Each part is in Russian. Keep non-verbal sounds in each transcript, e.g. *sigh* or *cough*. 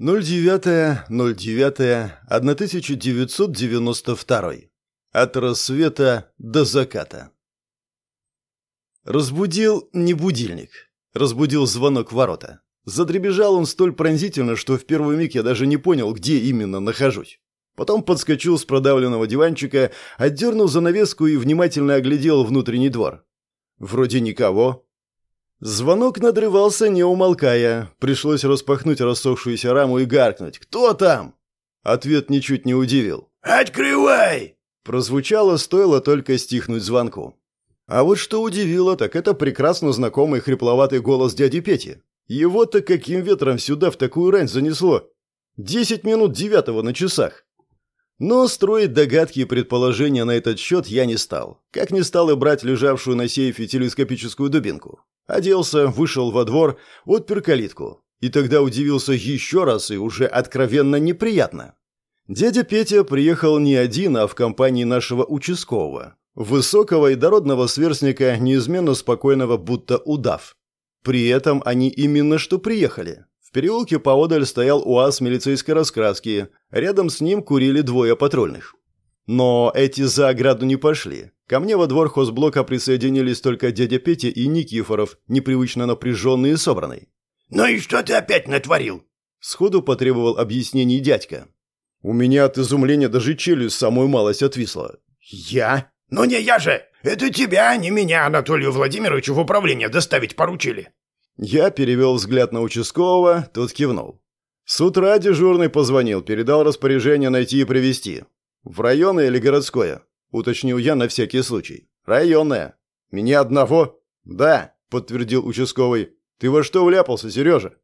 09.09.1992. От рассвета до заката. Разбудил не будильник. Разбудил звонок ворота. Задребежал он столь пронзительно, что в первый миг я даже не понял, где именно нахожусь. Потом подскочил с продавленного диванчика, отдернул занавеску и внимательно оглядел внутренний двор. Вроде никого. Звонок надрывался, не умолкая. Пришлось распахнуть рассохшуюся раму и гаркнуть. «Кто там?» Ответ ничуть не удивил. «Открывай!» Прозвучало, стоило только стихнуть звонку. А вот что удивило, так это прекрасно знакомый хрипловатый голос дяди Пети. Его-то каким ветром сюда в такую рань занесло? Десять минут девятого на часах. Но строить догадки и предположения на этот счет я не стал. Как не стал и брать лежавшую на сейфе телескопическую дубинку. Оделся, вышел во двор, отпер калитку. И тогда удивился еще раз и уже откровенно неприятно. Дядя Петя приехал не один, а в компании нашего участкового. Высокого и дородного сверстника, неизменно спокойного, будто удав. При этом они именно что приехали. В переулке поодаль стоял УАЗ милицейской раскраски, рядом с ним курили двое патрульных. Но эти за ограду не пошли. Ко мне во двор хозблока присоединились только дядя Петя и Никифоров, непривычно напряженный и собранный. «Ну и что ты опять натворил?» Сходу потребовал объяснений дядька. У меня от изумления даже челюсть самую малость отвисла. «Я? Ну не я же! Это тебя, а не меня, Анатолию Владимировичу, в управление доставить поручили!» Я перевел взгляд на участкового, тот кивнул. С утра дежурный позвонил, передал распоряжение найти и привезти. В районное или городское? Уточнил я на всякий случай. Районное. Меня одного? Да, подтвердил участковый. Ты во что вляпался, Сережа?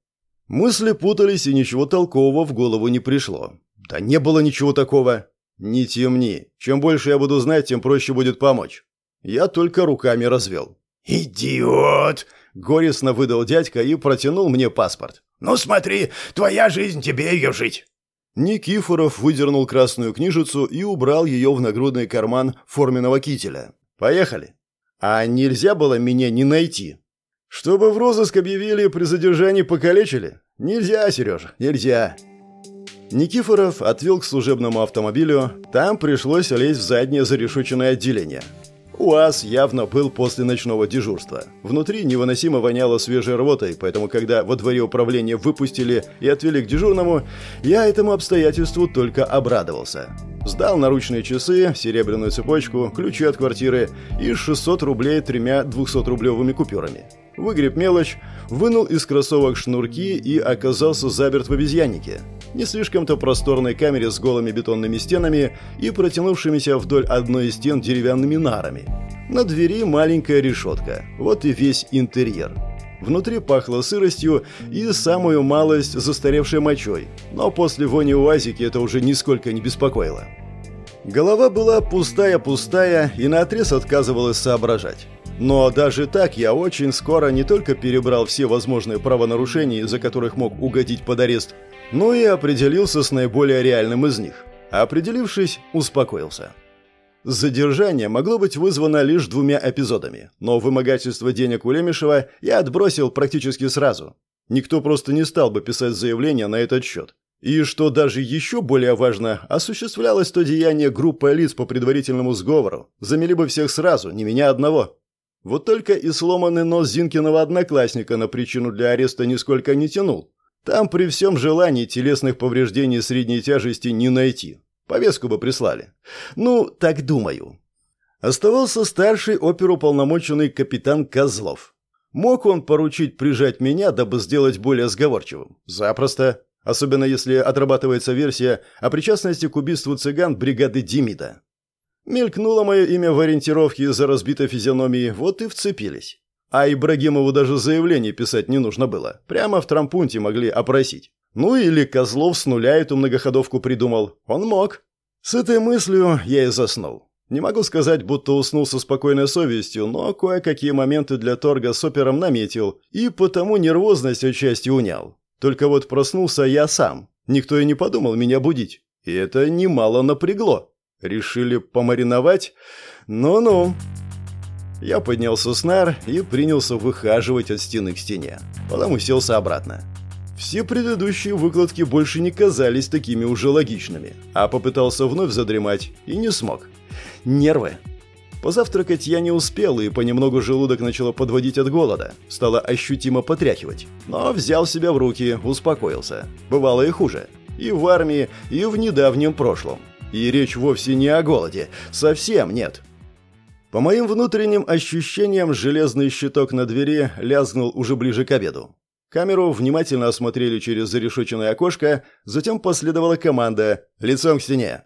Мысли путались, и ничего толкового в голову не пришло. Да не было ничего такого. Не темни. Чем больше я буду знать, тем проще будет помочь. Я только руками развел. «Идиот!» — горестно выдал дядька и протянул мне паспорт. «Ну смотри, твоя жизнь, тебе ее жить!» Никифоров выдернул красную книжицу и убрал ее в нагрудный карман форменного кителя. «Поехали!» «А нельзя было меня не найти?» «Чтобы в розыск объявили, при задержании покалечили?» «Нельзя, Сережа, нельзя!» Никифоров отвел к служебному автомобилю. Там пришлось лезть в заднее зарешоченное отделение. УАЗ явно был после ночного дежурства. Внутри невыносимо воняло свежей рвотой, поэтому когда во дворе управления выпустили и отвели к дежурному, я этому обстоятельству только обрадовался. Сдал наручные часы, серебряную цепочку, ключи от квартиры и 600 рублей тремя 200-рублевыми купюрами. Выгреб мелочь, вынул из кроссовок шнурки и оказался заперт в обезьяннике. Не слишком-то просторной камере с голыми бетонными стенами и протянувшимися вдоль одной из стен деревянными нарами. На двери маленькая решетка. Вот и весь интерьер. Внутри пахло сыростью и самую малость застаревшей мочой, но после вони уазики это уже нисколько не беспокоило. Голова была пустая-пустая и наотрез отказывалась соображать. Но даже так я очень скоро не только перебрал все возможные правонарушения, за которых мог угодить под арест, но и определился с наиболее реальным из них. Определившись, успокоился. Задержание могло быть вызвано лишь двумя эпизодами, но вымогательство денег у Лемешева я отбросил практически сразу. Никто просто не стал бы писать заявление на этот счет. И что даже еще более важно, осуществлялось то деяние группой лиц по предварительному сговору. Замели бы всех сразу, не меня одного. Вот только и сломанный нос Зинкиного одноклассника на причину для ареста нисколько не тянул. Там при всем желании телесных повреждений средней тяжести не найти. Повестку бы прислали. Ну, так думаю. Оставался старший оперуполномоченный капитан Козлов. Мог он поручить прижать меня, дабы сделать более сговорчивым? Запросто. Особенно если отрабатывается версия о причастности к убийству цыган бригады Демида. Мелькнуло мое имя в ориентировке за разбитой физиономией, вот и вцепились. А Ибрагимову даже заявление писать не нужно было. Прямо в трампунте могли опросить. Ну или Козлов с нуля эту многоходовку придумал. Он мог. С этой мыслью я и заснул. Не могу сказать, будто уснул со спокойной совестью, но кое-какие моменты для торга с опером наметил, и потому нервозность отчасти унял. Только вот проснулся я сам. Никто и не подумал меня будить. И это немало напрягло. Решили помариновать? Ну-ну. Я поднялся с нар и принялся выхаживать от стены к стене. Потом уселся обратно. Все предыдущие выкладки больше не казались такими уже логичными, а попытался вновь задремать и не смог. Нервы. Позавтракать я не успел, и понемногу желудок начало подводить от голода. Стало ощутимо потряхивать. Но взял себя в руки, успокоился. Бывало и хуже. И в армии, и в недавнем прошлом. И речь вовсе не о голоде. Совсем нет. По моим внутренним ощущениям, железный щиток на двери лязгнул уже ближе к обеду. Камеру внимательно осмотрели через зарешоченное окошко, затем последовала команда «Лицом к стене».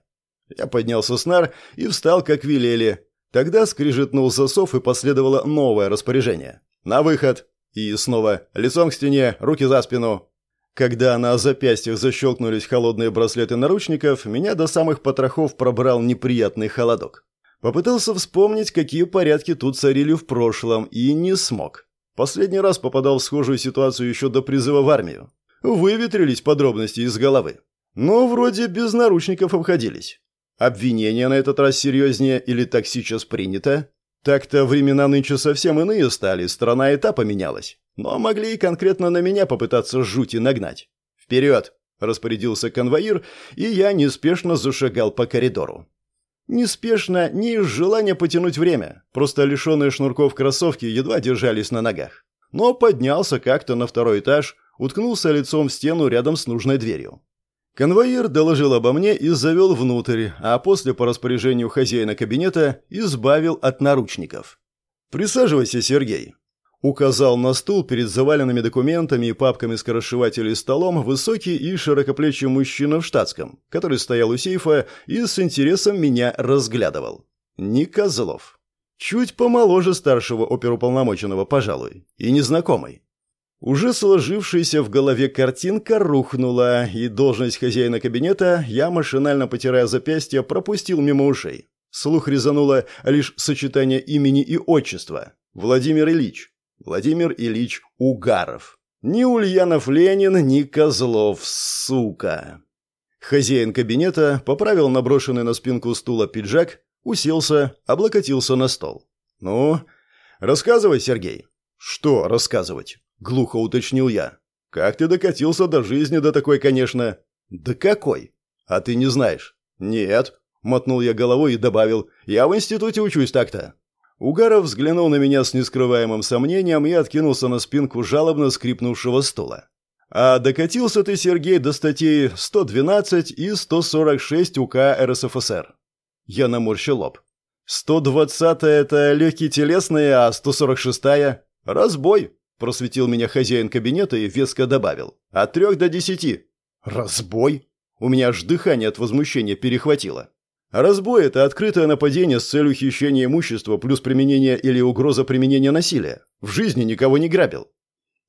Я поднялся с нар и встал, как велели. Тогда скрижетнул засов и последовало новое распоряжение. «На выход!» И снова «Лицом к стене, руки за спину!» Когда на запястьях защелкнулись холодные браслеты наручников, меня до самых потрохов пробрал неприятный холодок. Попытался вспомнить, какие порядки тут царили в прошлом, и не смог. Последний раз попадал в схожую ситуацию еще до призыва в армию. Выветрились подробности из головы. Но вроде без наручников обходились. Обвинения на этот раз серьезнее или так сейчас принято? Так-то времена нынче совсем иные стали, страна и та поменялась. Но могли и конкретно на меня попытаться жути нагнать. «Вперед!» – распорядился конвоир, и я неспешно зашагал по коридору. Неспешно, не из желания потянуть время, просто лишенные шнурков кроссовки едва держались на ногах. Но поднялся как-то на второй этаж, уткнулся лицом в стену рядом с нужной дверью. Конвоир доложил обо мне и завел внутрь, а после по распоряжению хозяина кабинета избавил от наручников. «Присаживайся, Сергей», Указал на стул перед заваленными документами и папками скоросшивателей столом высокий и широкоплечий мужчина в штатском, который стоял у сейфа и с интересом меня разглядывал. Не Козлов. Чуть помоложе старшего оперуполномоченного, пожалуй, и незнакомый. Уже сложившаяся в голове картинка рухнула, и должность хозяина кабинета я, машинально потирая запястье, пропустил мимо ушей. Слух резануло лишь сочетание имени и отчества. Владимир Ильич. Владимир Ильич Угаров. Ни Ульянов Ленин, ни Козлов, сука. Хозяин кабинета поправил наброшенный на спинку стула пиджак, уселся, облокотился на стол. «Ну, рассказывай, Сергей». «Что рассказывать?» — глухо уточнил я. «Как ты докатился до жизни до такой, конечно?» «Да какой?» «А ты не знаешь?» «Нет», — мотнул я головой и добавил. «Я в институте учусь так-то». Угаров взглянул на меня с нескрываемым сомнением и откинулся на спинку жалобно скрипнувшего стула. «А докатился ты, Сергей, до статей 112 и 146 УК РСФСР». Я наморщил лоб. «120-я — это легкий телесный, а 146-я — разбой», — просветил меня хозяин кабинета и веско добавил. «От трех до десяти». «Разбой?» У меня аж дыхание от возмущения перехватило. Разбой – это открытое нападение с целью хищения имущества плюс применение или угроза применения насилия. В жизни никого не грабил.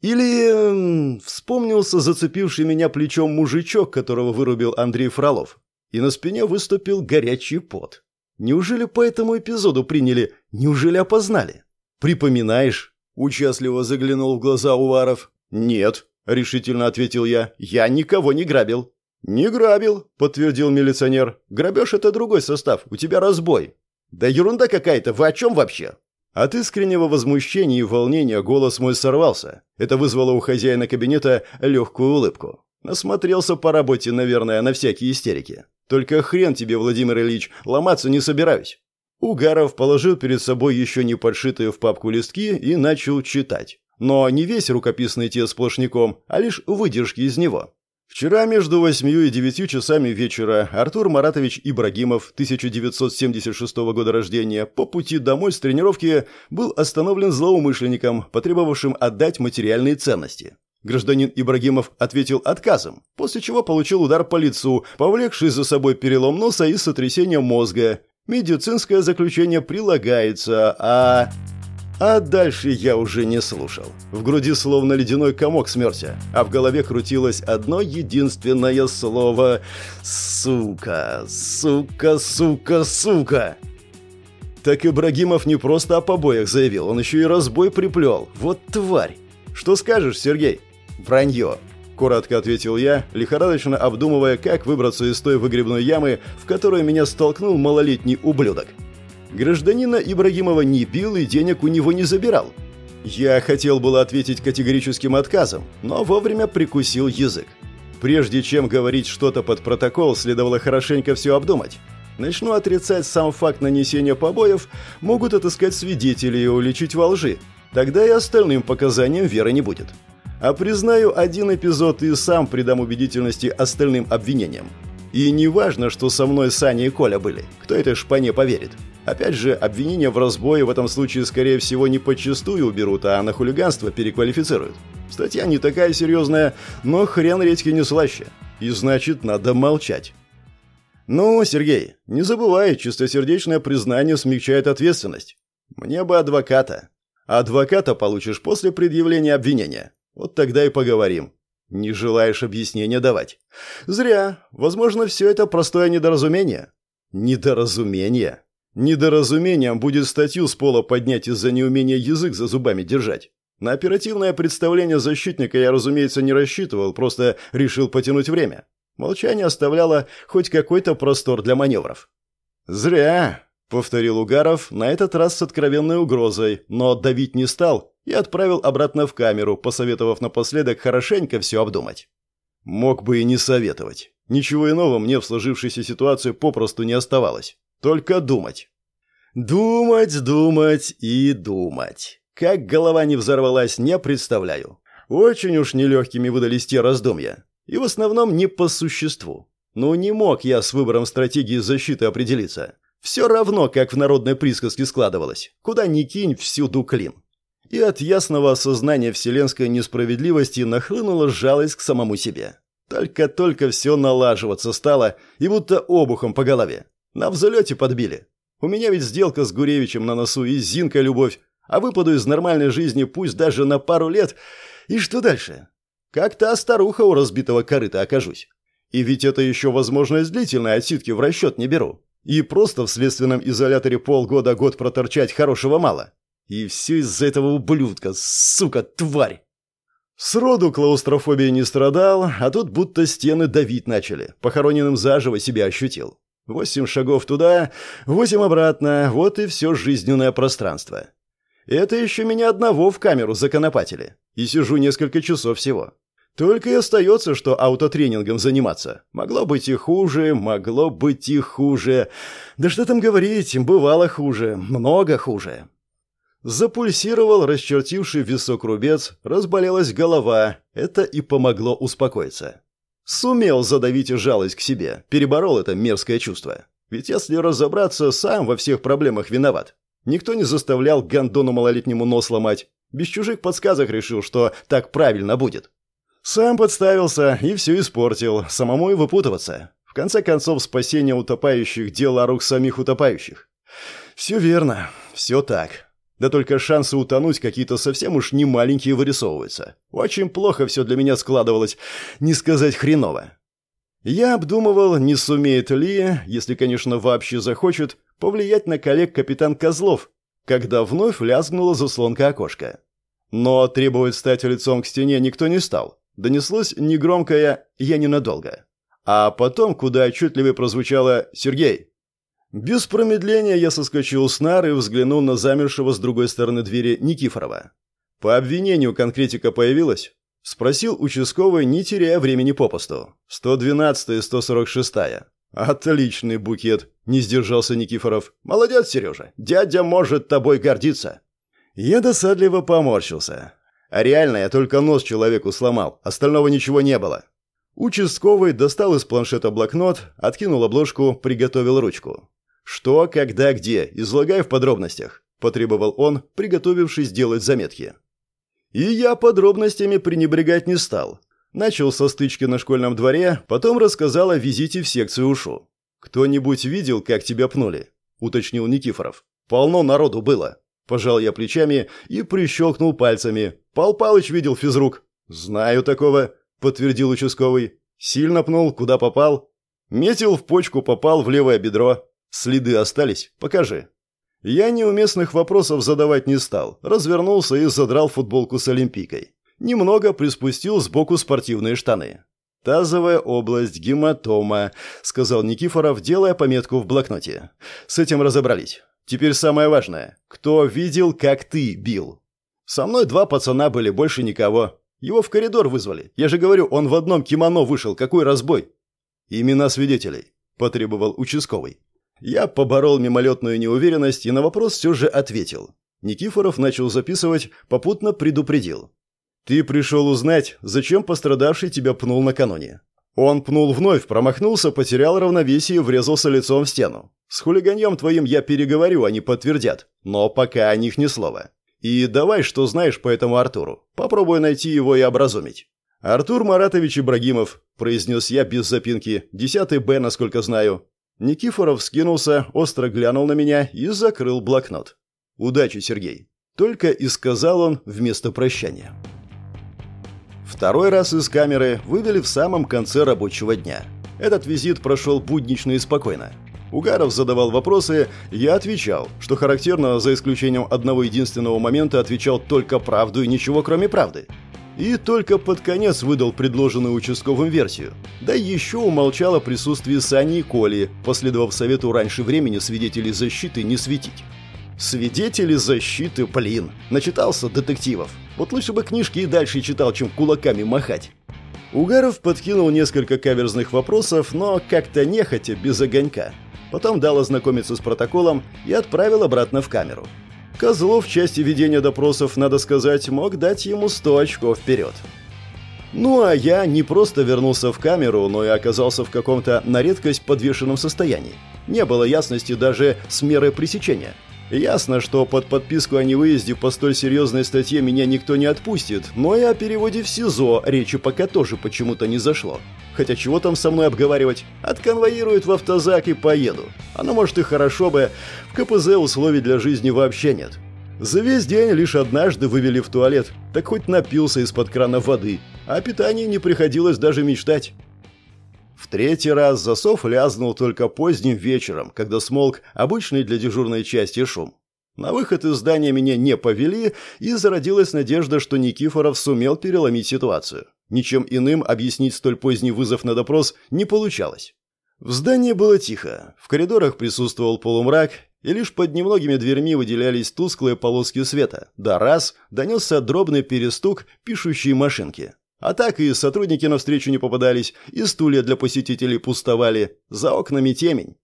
Или эм, вспомнился зацепивший меня плечом мужичок, которого вырубил Андрей Фролов. И на спине выступил горячий пот. Неужели по этому эпизоду приняли? Неужели опознали? Припоминаешь? Участливо заглянул в глаза Уваров. Нет, решительно ответил я. Я никого не грабил. «Не грабил», — подтвердил милиционер. «Грабеж — это другой состав, у тебя разбой». «Да ерунда какая-то, вы о чем вообще?» От искреннего возмущения и волнения голос мой сорвался. Это вызвало у хозяина кабинета легкую улыбку. Насмотрелся по работе, наверное, на всякие истерики. Только хрен тебе, Владимир Ильич, ломаться не собираюсь. Угаров положил перед собой еще не подшитые в папку листки и начал читать. Но не весь рукописный текст сплошняком, а лишь выдержки из него. Вчера между восьмью и девятью часами вечера Артур Маратович Ибрагимов, 1976 года рождения, по пути домой с тренировки был остановлен злоумышленником, потребовавшим отдать материальные ценности. Гражданин Ибрагимов ответил отказом, после чего получил удар по лицу, повлекший за собой перелом носа и сотрясение мозга. Медицинское заключение прилагается, а... А дальше я уже не слушал. В груди словно ледяной комок смерти, а в голове крутилось одно единственное слово «Сука! Сука! Сука! Сука!» Так Ибрагимов не просто о побоях заявил, он еще и разбой приплел. Вот тварь! Что скажешь, Сергей? Вранье. Коротко ответил я, лихорадочно обдумывая, как выбраться из той выгребной ямы, в которую меня столкнул малолетний ублюдок. Гражданина Ибрагимова не бил и денег у него не забирал. Я хотел было ответить категорическим отказом, но вовремя прикусил язык. Прежде чем говорить что-то под протокол, следовало хорошенько все обдумать. Начну отрицать сам факт нанесения побоев, могут отыскать свидетелей и уличить во лжи. Тогда и остальным показаниям веры не будет. А признаю один эпизод и сам придам убедительности остальным обвинениям. И не важно, что со мной Саня и Коля были. Кто этой шпане поверит? Опять же, обвинения в разбое в этом случае, скорее всего, не подчистую уберут, а на хулиганство переквалифицируют. Статья не такая серьезная, но хрен редьки не слаще. И значит, надо молчать. Ну, Сергей, не забывай, чистосердечное признание смягчает ответственность. Мне бы адвоката. Адвоката получишь после предъявления обвинения. Вот тогда и поговорим. Не желаешь объяснения давать? Зря. Возможно, все это простое недоразумение. Недоразумение? Недоразумением будет статью с пола поднять из-за неумения язык за зубами держать. На оперативное представление защитника я, разумеется, не рассчитывал, просто решил потянуть время. Молчание оставляло хоть какой-то простор для маневров. «Зря», — повторил Угаров, на этот раз с откровенной угрозой, но давить не стал и отправил обратно в камеру, посоветовав напоследок хорошенько все обдумать. Мог бы и не советовать. Ничего иного мне в сложившейся ситуации попросту не оставалось. Только думать. Думать, думать и думать. Как голова не взорвалась, не представляю. Очень уж нелегкими выдались те раздумья. И в основном не по существу. Но не мог я с выбором стратегии защиты определиться. Все равно, как в народной присказке складывалось. Куда ни кинь, всюду клин и от ясного осознания вселенской несправедливости нахлынула жалость к самому себе. Только-только все налаживаться стало, и будто обухом по голове. На взлете подбили. У меня ведь сделка с Гуревичем на носу и Зинка любовь, а выпаду из нормальной жизни пусть даже на пару лет. И что дальше? Как та старуха у разбитого корыта окажусь. И ведь это еще возможность длительной отсидки в расчет не беру. И просто в следственном изоляторе полгода-год проторчать хорошего мало. И все из-за этого ублюдка, сука, тварь. Сроду клаустрофобией не страдал, а тут будто стены давить начали. Похороненным заживо себя ощутил. Восемь шагов туда, восемь обратно, вот и все жизненное пространство. Это еще меня одного в камеру законопатили. И сижу несколько часов всего. Только и остается, что аутотренингом заниматься. Могло быть и хуже, могло быть и хуже. Да что там говорить, бывало хуже, много хуже. Запульсировал расчертивший висок рубец, разболелась голова. Это и помогло успокоиться. Сумел задавить жалость к себе, переборол это мерзкое чувство. Ведь если разобраться, сам во всех проблемах виноват. Никто не заставлял гандону малолетнему нос ломать. Без чужих подсказок решил, что так правильно будет. Сам подставился и все испортил, самому и выпутываться. В конце концов, спасение утопающих – дело рук самих утопающих. Все верно, все так. Да только шансы утонуть какие-то совсем уж не маленькие вырисовываются. Очень плохо все для меня складывалось, не сказать хреново. Я обдумывал, не сумеет ли, если, конечно, вообще захочет, повлиять на коллег капитан Козлов, когда вновь лязгнула заслонка окошка. Но требовать стать лицом к стене никто не стал. Донеслось негромкое «я ненадолго». А потом куда отчетливее прозвучало «Сергей, без промедления я соскочил с нар и взглянул на замершего с другой стороны двери Никифорова. «По обвинению конкретика появилась?» – спросил участковый, не теряя времени попусту. «112 и 146-я». «Отличный букет!» – не сдержался Никифоров. «Молодец, Сережа! Дядя может тобой гордиться!» Я досадливо поморщился. А реально я только нос человеку сломал, остального ничего не было. Участковый достал из планшета блокнот, откинул обложку, приготовил ручку. «Что, когда, где? Излагай в подробностях», – потребовал он, приготовившись делать заметки. И я подробностями пренебрегать не стал. Начал со стычки на школьном дворе, потом рассказал о визите в секцию УШУ. «Кто-нибудь видел, как тебя пнули?» – уточнил Никифоров. «Полно народу было». Пожал я плечами и прищелкнул пальцами. «Пал Палыч видел физрук». «Знаю такого», – подтвердил участковый. «Сильно пнул, куда попал?» «Метил в почку, попал в левое бедро». Следы остались? Покажи. Я неуместных вопросов задавать не стал, развернулся и задрал футболку с олимпийкой. Немного приспустил сбоку спортивные штаны. «Тазовая область, гематома», — сказал Никифоров, делая пометку в блокноте. «С этим разобрались. Теперь самое важное. Кто видел, как ты бил?» Со мной два пацана были, больше никого. Его в коридор вызвали. Я же говорю, он в одном кимоно вышел. Какой разбой? Имена свидетелей, потребовал участковый. Я поборол мимолетную неуверенность и на вопрос все же ответил. Никифоров начал записывать, попутно предупредил. «Ты пришел узнать, зачем пострадавший тебя пнул накануне. Он пнул вновь, промахнулся, потерял равновесие и врезался лицом в стену. С хулиганьем твоим я переговорю, они подтвердят. Но пока о них ни слова. И давай, что знаешь по этому Артуру. Попробуй найти его и образумить. «Артур Маратович Ибрагимов», – произнес я без запинки, «десятый Б, насколько знаю». Никифоров скинулся, остро глянул на меня и закрыл блокнот. «Удачи, Сергей», – только и сказал он вместо прощания. Второй раз из камеры вывели в самом конце рабочего дня. Этот визит прошел буднично и спокойно. Угаров задавал вопросы, я отвечал, что характерно, за исключением одного единственного момента, отвечал только правду и ничего кроме правды. И только под конец выдал предложенную участковым версию. Да еще умолчал о присутствии Сани и Коли, последовав совету раньше времени свидетелей защиты не светить. Свидетели защиты, блин, начитался детективов. Вот лучше бы книжки и дальше читал, чем кулаками махать. Угаров подкинул несколько каверзных вопросов, но как-то нехотя, без огонька. Потом дал ознакомиться с протоколом и отправил обратно в камеру. Козлов в части ведения допросов, надо сказать, мог дать ему 100 очков вперед. Ну а я не просто вернулся в камеру, но и оказался в каком-то на редкость подвешенном состоянии. Не было ясности даже с мерой пресечения – Ясно, что под подписку о невыезде по столь серьезной статье меня никто не отпустит, но и о переводе в СИЗО речи пока тоже почему-то не зашло. Хотя чего там со мной обговаривать? Отконвоируют в автозак и поеду. Оно может и хорошо бы, в КПЗ условий для жизни вообще нет. За весь день лишь однажды вывели в туалет, так хоть напился из-под крана воды, а питании не приходилось даже мечтать. В третий раз засов лязнул только поздним вечером, когда смолк обычный для дежурной части шум. На выход из здания меня не повели, и зародилась надежда, что Никифоров сумел переломить ситуацию. Ничем иным объяснить столь поздний вызов на допрос не получалось. В здании было тихо, в коридорах присутствовал полумрак, и лишь под немногими дверьми выделялись тусклые полоски света. Да раз донесся дробный перестук пишущей машинки. А так и сотрудники навстречу не попадались, и стулья для посетителей пустовали, за окнами темень.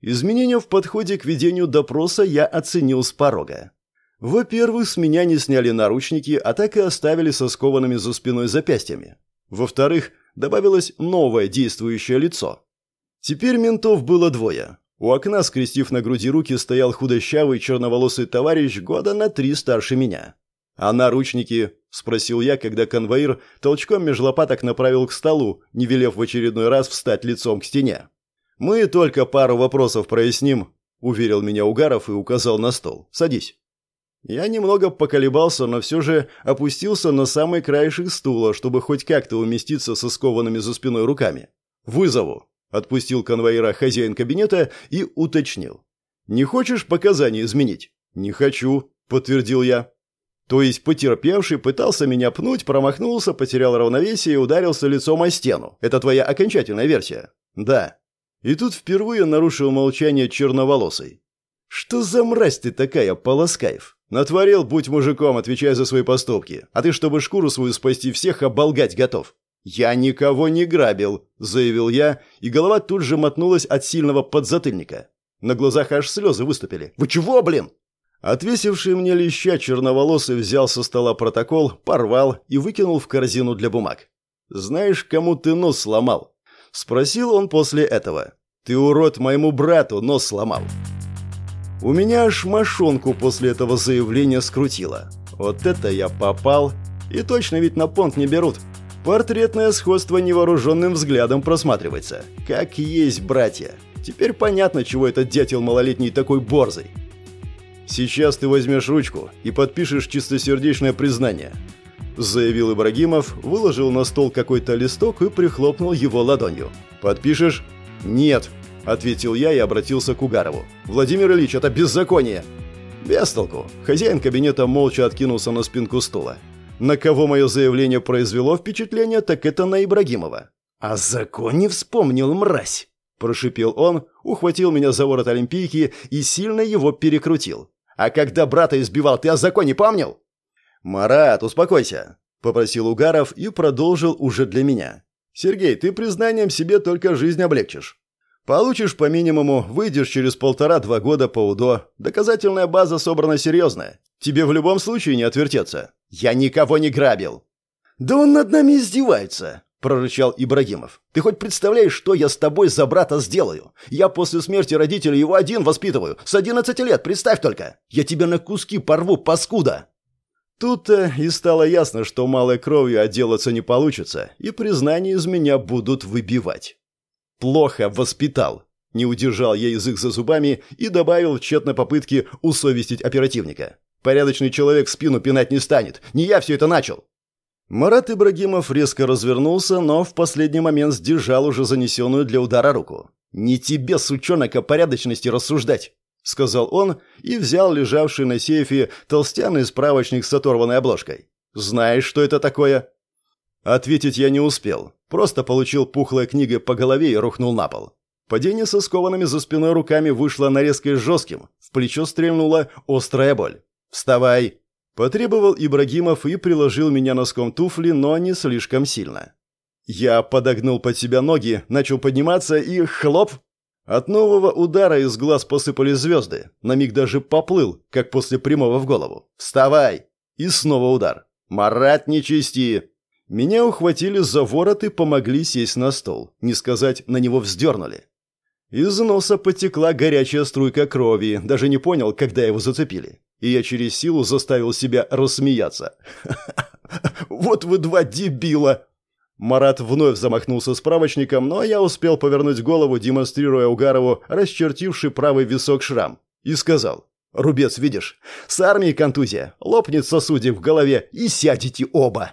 Изменения в подходе к ведению допроса я оценил с порога. Во-первых, с меня не сняли наручники, а так и оставили со скованными за спиной запястьями. Во-вторых, добавилось новое действующее лицо. Теперь ментов было двое. У окна, скрестив на груди руки, стоял худощавый черноволосый товарищ года на три старше меня. А наручники – спросил я, когда конвоир толчком меж лопаток направил к столу, не велев в очередной раз встать лицом к стене. «Мы только пару вопросов проясним», – уверил меня Угаров и указал на стол. «Садись». Я немного поколебался, но все же опустился на самый краешек стула, чтобы хоть как-то уместиться со скованными за спиной руками. «Вызову», – отпустил конвоира хозяин кабинета и уточнил. «Не хочешь показания изменить?» «Не хочу», – подтвердил я. То есть потерпевший пытался меня пнуть, промахнулся, потерял равновесие и ударился лицом о стену. Это твоя окончательная версия? Да. И тут впервые нарушил молчание черноволосый. Что за мразь ты такая, Полоскаев? Натворил, будь мужиком, отвечай за свои поступки. А ты, чтобы шкуру свою спасти всех, оболгать готов. «Я никого не грабил», — заявил я, и голова тут же мотнулась от сильного подзатыльника. На глазах аж слезы выступили. «Вы чего, блин?» Отвесивший мне леща черноволосый взял со стола протокол, порвал и выкинул в корзину для бумаг. «Знаешь, кому ты нос сломал?» Спросил он после этого. «Ты, урод, моему брату нос сломал». У меня аж мошонку после этого заявления скрутило. Вот это я попал. И точно ведь на понт не берут. Портретное сходство невооруженным взглядом просматривается. Как есть братья. Теперь понятно, чего этот дятел малолетний такой борзый. Сейчас ты возьмешь ручку и подпишешь чистосердечное признание», – заявил Ибрагимов, выложил на стол какой-то листок и прихлопнул его ладонью. «Подпишешь?» «Нет», – ответил я и обратился к Угарову. «Владимир Ильич, это беззаконие!» «Без толку». Хозяин кабинета молча откинулся на спинку стула. На кого мое заявление произвело впечатление, так это на Ибрагимова. «А закон не вспомнил, мразь!» Прошипел он, ухватил меня за ворот олимпийки и сильно его перекрутил. А когда брата избивал, ты о законе помнил?» «Марат, успокойся», — попросил Угаров и продолжил уже для меня. «Сергей, ты признанием себе только жизнь облегчишь. Получишь по минимуму, выйдешь через полтора-два года по УДО. Доказательная база собрана серьезная. Тебе в любом случае не отвертеться. Я никого не грабил». «Да он над нами издевается», — прорычал Ибрагимов. «Ты хоть представляешь, что я с тобой за брата сделаю? Я после смерти родителей его один воспитываю. С одиннадцати лет, представь только! Я тебя на куски порву, паскуда!» Тут-то и стало ясно, что малой кровью отделаться не получится, и признания из меня будут выбивать. Плохо воспитал. Не удержал я язык за зубами и добавил в тщетной попытке усовестить оперативника. Порядочный человек спину пинать не станет. Не я все это начал. Марат Ибрагимов резко развернулся, но в последний момент сдержал уже занесенную для удара руку. «Не тебе, сучонок, о порядочности рассуждать — сказал он и взял лежавший на сейфе толстяный справочник с оторванной обложкой. «Знаешь, что это такое?» Ответить я не успел. Просто получил пухлой книгой по голове и рухнул на пол. Падение со скованными за спиной руками вышло нарезкой жестким. В плечо стрельнула острая боль. «Вставай!» Потребовал Ибрагимов и приложил меня носком туфли, но не слишком сильно. Я подогнул под себя ноги, начал подниматься и хлоп от нового удара из глаз посыпались звезды. На миг даже поплыл, как после прямого в голову. «Вставай!» И снова удар. «Марат, не чисти!» Меня ухватили за ворот и помогли сесть на стол. Не сказать, на него вздернули. Из носа потекла горячая струйка крови, даже не понял, когда его зацепили. И я через силу заставил себя рассмеяться. *laughs* «Вот вы два дебила!» Марат вновь замахнулся справочником, но я успел повернуть голову, демонстрируя Угарову расчертивший правый висок шрам, и сказал «Рубец, видишь? С армией контузия, лопнет сосудик в голове и сядете оба».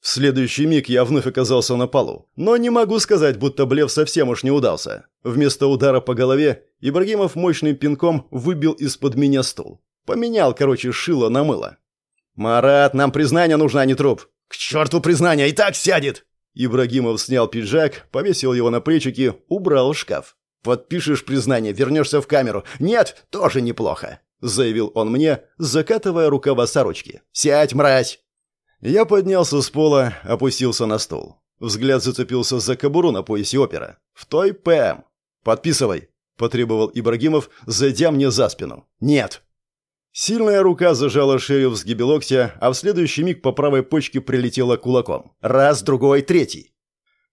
В следующий миг я вновь оказался на полу, но не могу сказать, будто блеф совсем уж не удался. Вместо удара по голове Ибрагимов мощным пинком выбил из-под меня стул. Поменял, короче, шило на мыло. «Марат, нам признание нужно, а не труп!» «К черту признание, и так сядет!» Ибрагимов снял пиджак, повесил его на плечики, убрал в шкаф. «Подпишешь признание, вернешься в камеру. Нет, тоже неплохо», — заявил он мне, закатывая рукава сорочки. «Сядь, мразь!» Я поднялся с пола, опустился на стол. Взгляд зацепился за кобуру на поясе опера. «В той ПМ». «Подписывай», — потребовал Ибрагимов, зайдя мне за спину. «Нет», Сильная рука зажала шею в сгибе локтя, а в следующий миг по правой почке прилетела кулаком. Раз, другой, третий.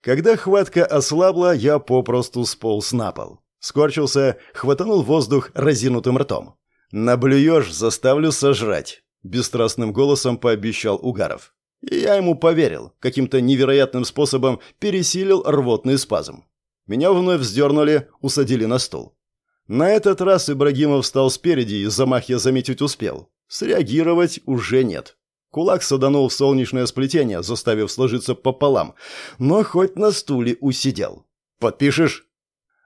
Когда хватка ослабла, я попросту сполз на пол. Скорчился, хватанул воздух разинутым ртом. «Наблюешь, заставлю сожрать», — бесстрастным голосом пообещал Угаров. И я ему поверил, каким-то невероятным способом пересилил рвотный спазм. Меня вновь вздернули, усадили на стул. На этот раз Ибрагимов встал спереди, и замах я заметить успел. Среагировать уже нет. Кулак саданул в солнечное сплетение, заставив сложиться пополам, но хоть на стуле усидел. «Подпишешь?»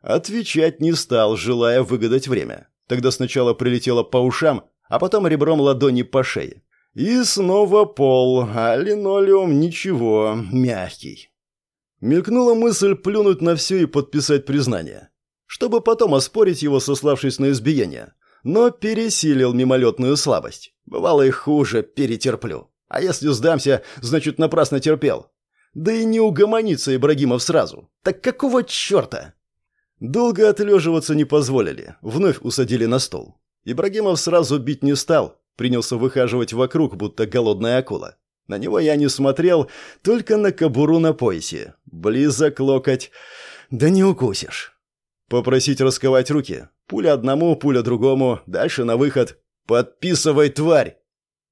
Отвечать не стал, желая выгадать время. Тогда сначала прилетело по ушам, а потом ребром ладони по шее. И снова пол, а линолеум ничего, мягкий. Мелькнула мысль плюнуть на все и подписать признание чтобы потом оспорить его, сославшись на избиение. Но пересилил мимолетную слабость. Бывало и хуже, перетерплю. А если сдамся, значит, напрасно терпел. Да и не угомонится Ибрагимов сразу. Так какого черта? Долго отлеживаться не позволили. Вновь усадили на стол. Ибрагимов сразу бить не стал. Принялся выхаживать вокруг, будто голодная акула. На него я не смотрел, только на кобуру на поясе. Близок локоть. Да не укусишь. Попросить расковать руки. Пуля одному, пуля другому, дальше на выход. «Подписывай, тварь!»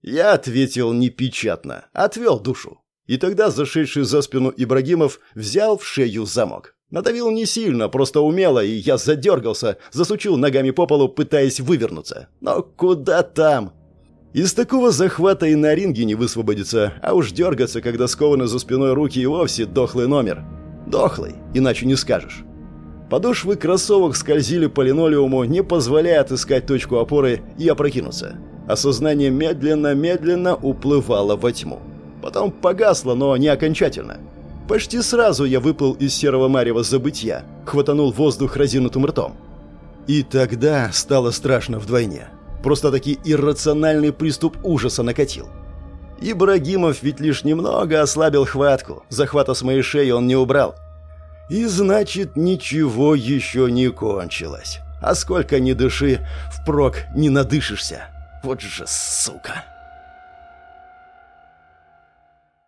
Я ответил непечатно, отвел душу. И тогда зашедший за спину Ибрагимов взял в шею замок. Надавил не сильно, просто умело, и я задергался, засучил ногами по полу, пытаясь вывернуться. Но куда там? Из такого захвата и на ринге не высвободиться, а уж дергаться, когда скованы за спиной руки и вовсе дохлый номер. Дохлый, иначе не скажешь. Подошвы кроссовок скользили по линолеуму, не позволяя отыскать точку опоры и опрокинуться. Осознание медленно-медленно уплывало во тьму. Потом погасло, но не окончательно. Почти сразу я выплыл из серого марева забытья, хватанул воздух разинутым ртом. И тогда стало страшно вдвойне. Просто таки иррациональный приступ ужаса накатил. Ибрагимов ведь лишь немного ослабил хватку. Захвата с моей шеи он не убрал. И значит, ничего еще не кончилось. А сколько ни дыши, впрок не надышишься. Вот же сука.